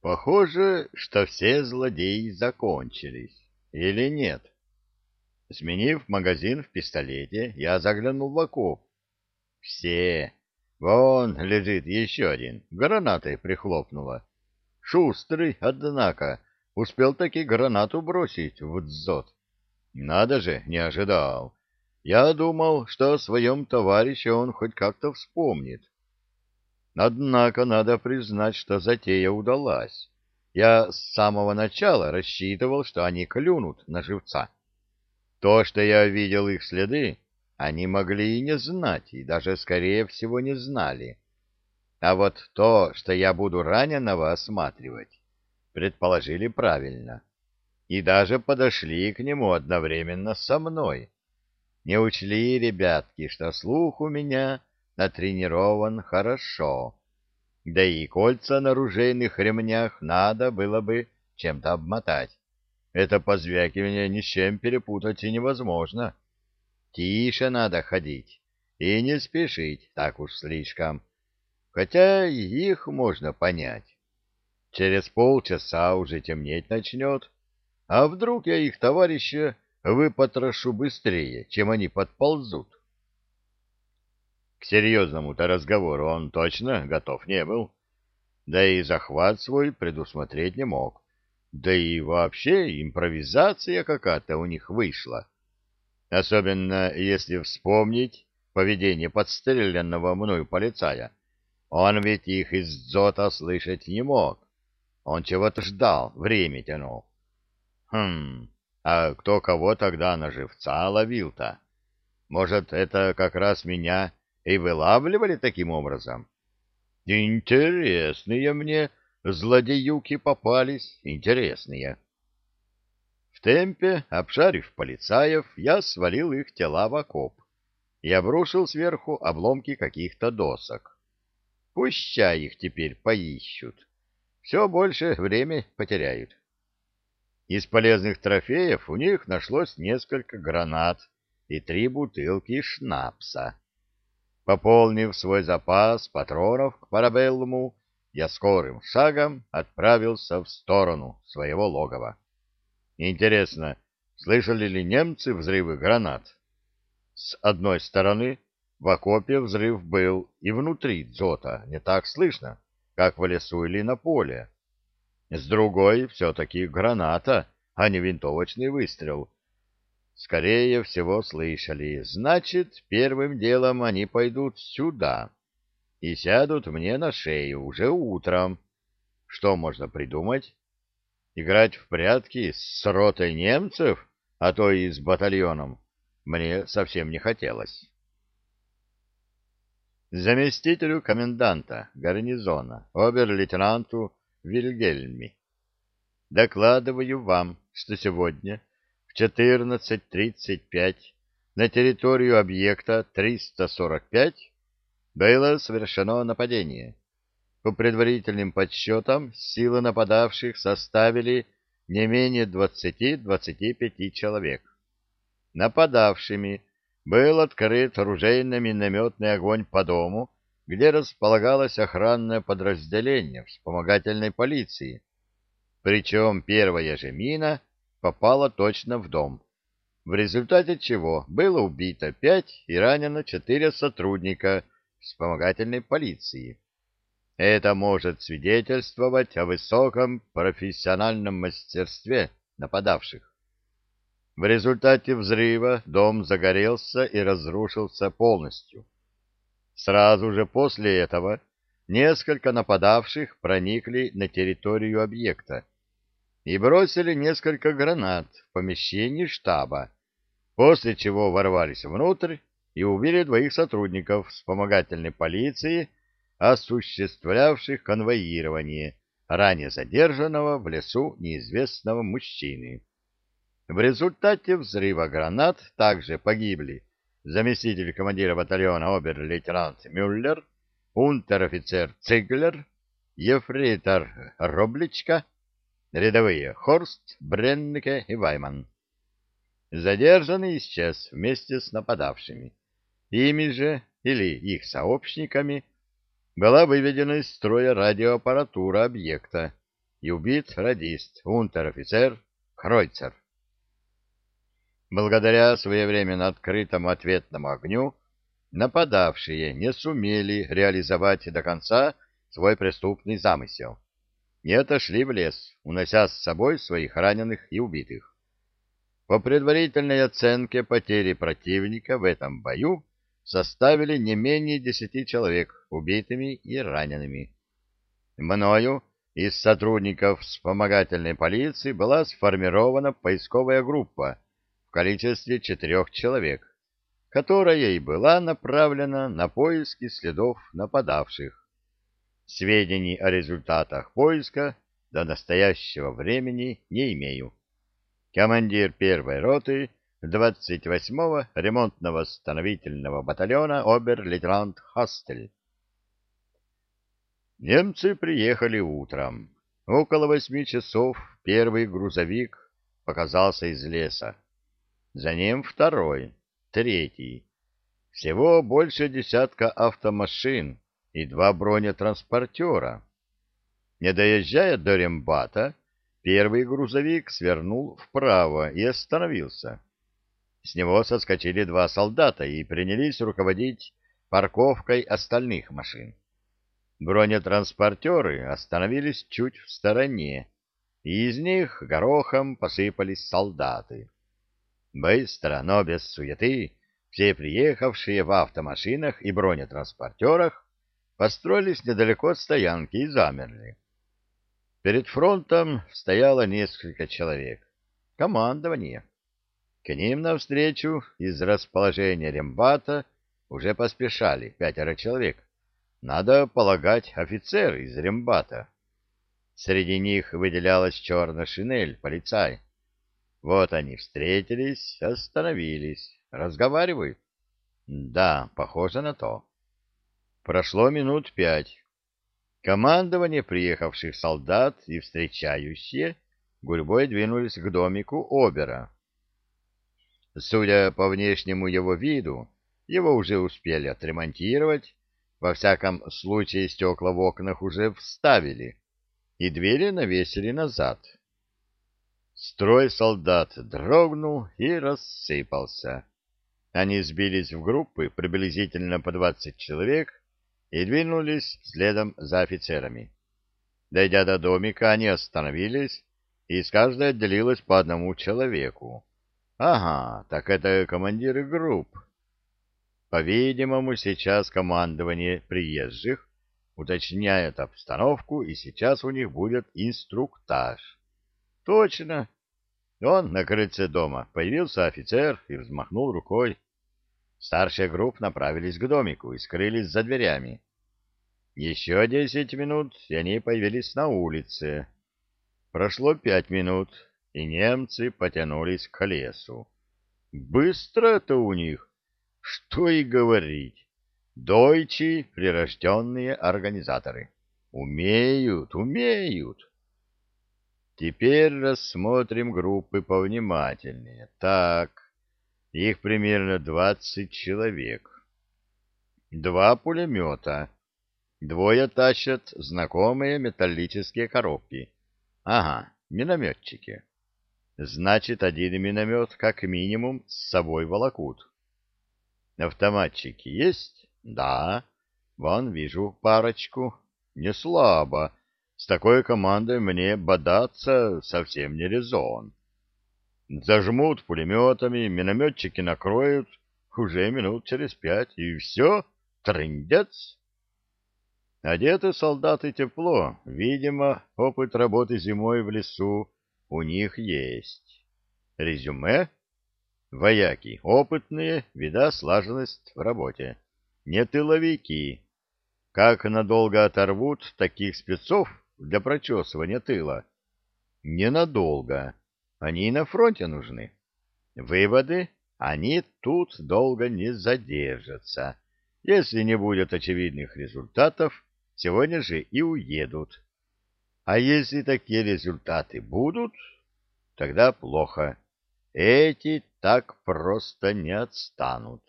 Похоже, что все злодеи закончились. Или нет? Сменив магазин в пистолете, я заглянул в окоп. Все. Вон лежит еще один. Гранатой прихлопнула. Шустрый, однако, успел таки гранату бросить в дзот. Надо же, не ожидал. Я думал, что о своем товарище он хоть как-то вспомнит. Однако надо признать, что затея удалась. Я с самого начала рассчитывал, что они клюнут на живца. То, что я видел их следы, они могли и не знать, и даже, скорее всего, не знали. А вот то, что я буду раненого осматривать, предположили правильно. И даже подошли к нему одновременно со мной. Не учли, ребятки, что слух у меня натренирован хорошо. Да и кольца на ружейных ремнях надо было бы чем-то обмотать. Это позвякивание ни с чем перепутать и невозможно. Тише надо ходить и не спешить так уж слишком. Хотя их можно понять. Через полчаса уже темнеть начнет. А вдруг я их товарища выпотрошу быстрее, чем они подползут? К серьезному-то разговору он точно готов не был. Да и захват свой предусмотреть не мог. Да и вообще импровизация какая-то у них вышла. Особенно если вспомнить поведение подстреленного мною полицая. Он ведь их из дзота слышать не мог. Он чего-то ждал, время тянул. Хм, а кто кого тогда на живца ловил-то? Может, это как раз меня и вылавливали таким образом? Интересные мне злодеюки попались, интересные. В темпе, обшарив полицаев, я свалил их тела в окоп и обрушил сверху обломки каких-то досок. Пущай их теперь поищут. Все больше время потеряют. Из полезных трофеев у них нашлось несколько гранат и три бутылки шнапса. Пополнив свой запас патронов к парабеллуму, я скорым шагом отправился в сторону своего логова. Интересно, слышали ли немцы взрывы гранат? С одной стороны, в окопе взрыв был и внутри дзота, не так слышно, как в лесу или на поле. С другой, все-таки граната, а не винтовочный выстрел. Скорее всего, слышали. Значит, первым делом они пойдут сюда и сядут мне на шею уже утром. Что можно придумать? Играть в прятки с ротой немцев, а то и с батальоном, мне совсем не хотелось. Заместителю коменданта гарнизона, обер-лейтенанту Вильгельми. Докладываю вам, что сегодня в 14.35 на территорию объекта 345 было совершено нападение. По предварительным подсчетам, силы нападавших составили не менее 20-25 человек. Нападавшими был открыт оружейно-минометный огонь по дому, где располагалось охранное подразделение вспомогательной полиции. Причем первая же мина попала точно в дом, в результате чего было убито пять и ранено четыре сотрудника вспомогательной полиции. Это может свидетельствовать о высоком профессиональном мастерстве нападавших. В результате взрыва дом загорелся и разрушился полностью. Сразу же после этого несколько нападавших проникли на территорию объекта и бросили несколько гранат в помещении штаба, после чего ворвались внутрь и убили двоих сотрудников вспомогательной полиции, осуществлявших конвоирование ранее задержанного в лесу неизвестного мужчины. В результате взрыва гранат также погибли заместитель командира батальона обер-лейтенант Мюллер, унтер-офицер Циглер, ефрейтор Робличка, рядовые Хорст, Бреннике и Вайман. Задержанный исчез вместе с нападавшими. Ими же, или их сообщниками, была выведена из строя радиоаппаратура объекта, и убит радист, унтер-офицер Кройцер. Благодаря своевременно открытому ответному огню нападавшие не сумели реализовать до конца свой преступный замысел. Не отошли в лес, унося с собой своих раненых и убитых. По предварительной оценке потери противника в этом бою составили не менее десяти человек убитыми и ранеными. Мною из сотрудников вспомогательной полиции была сформирована поисковая группа в количестве четырех человек, которая и была направлена на поиски следов нападавших. Сведений о результатах поиска до настоящего времени не имею. Командир первой роты 28-го ремонтно-восстановительного батальона обер-лейтенант Хастель. Немцы приехали утром. Около восьми часов первый грузовик показался из леса. За ним второй, третий. Всего больше десятка автомашин и два бронетранспортера. Не доезжая до Рембата, первый грузовик свернул вправо и остановился. С него соскочили два солдата и принялись руководить парковкой остальных машин. Бронетранспортеры остановились чуть в стороне, и из них горохом посыпались солдаты. Быстро, но без суеты, все приехавшие в автомашинах и бронетранспортерах построились недалеко от стоянки и замерли. Перед фронтом стояло несколько человек. Командование. К ним навстречу из расположения рембата уже поспешали пятеро человек. Надо полагать, офицер из рембата. Среди них выделялась черная шинель, полицай. Вот они встретились, остановились, разговаривают. Да, похоже на то. Прошло минут пять. Командование приехавших солдат и встречающие гурьбой двинулись к домику Обера. Судя по внешнему его виду, его уже успели отремонтировать, во всяком случае стекла в окнах уже вставили, и двери навесили назад. Строй солдат дрогнул и рассыпался. Они сбились в группы приблизительно по двадцать человек и двинулись следом за офицерами. Дойдя до домика, они остановились, и с каждой отделилось по одному человеку. Ага, так это командиры групп. По-видимому, сейчас командование приезжих уточняет обстановку, и сейчас у них будет инструктаж. Точно. Он на крыльце дома. Появился офицер и взмахнул рукой. Старшие групп направились к домику и скрылись за дверями. Еще десять минут, и они появились на улице. Прошло пять минут, и немцы потянулись к лесу. Быстро это у них. Что и говорить. Дойчи — прирожденные организаторы. Умеют, умеют. Теперь рассмотрим группы повнимательнее. Так, их примерно двадцать человек. Два пулемета. Двое тащат знакомые металлические коробки. Ага, минометчики. Значит, один миномет как минимум с собой волокут. Автоматчики есть? Да. Вон вижу парочку. Не слабо. С такой командой мне бодаться совсем не резон. Зажмут пулеметами, минометчики накроют уже минут через пять, и все, трындец. Одеты солдаты тепло, видимо, опыт работы зимой в лесу у них есть. Резюме? Вояки опытные, вида слаженность в работе. Не тыловики. Как надолго оторвут таких спецов, для прочесывания тыла. Ненадолго. Они и на фронте нужны. Выводы? Они тут долго не задержатся. Если не будет очевидных результатов, сегодня же и уедут. А если такие результаты будут, тогда плохо. Эти так просто не отстанут.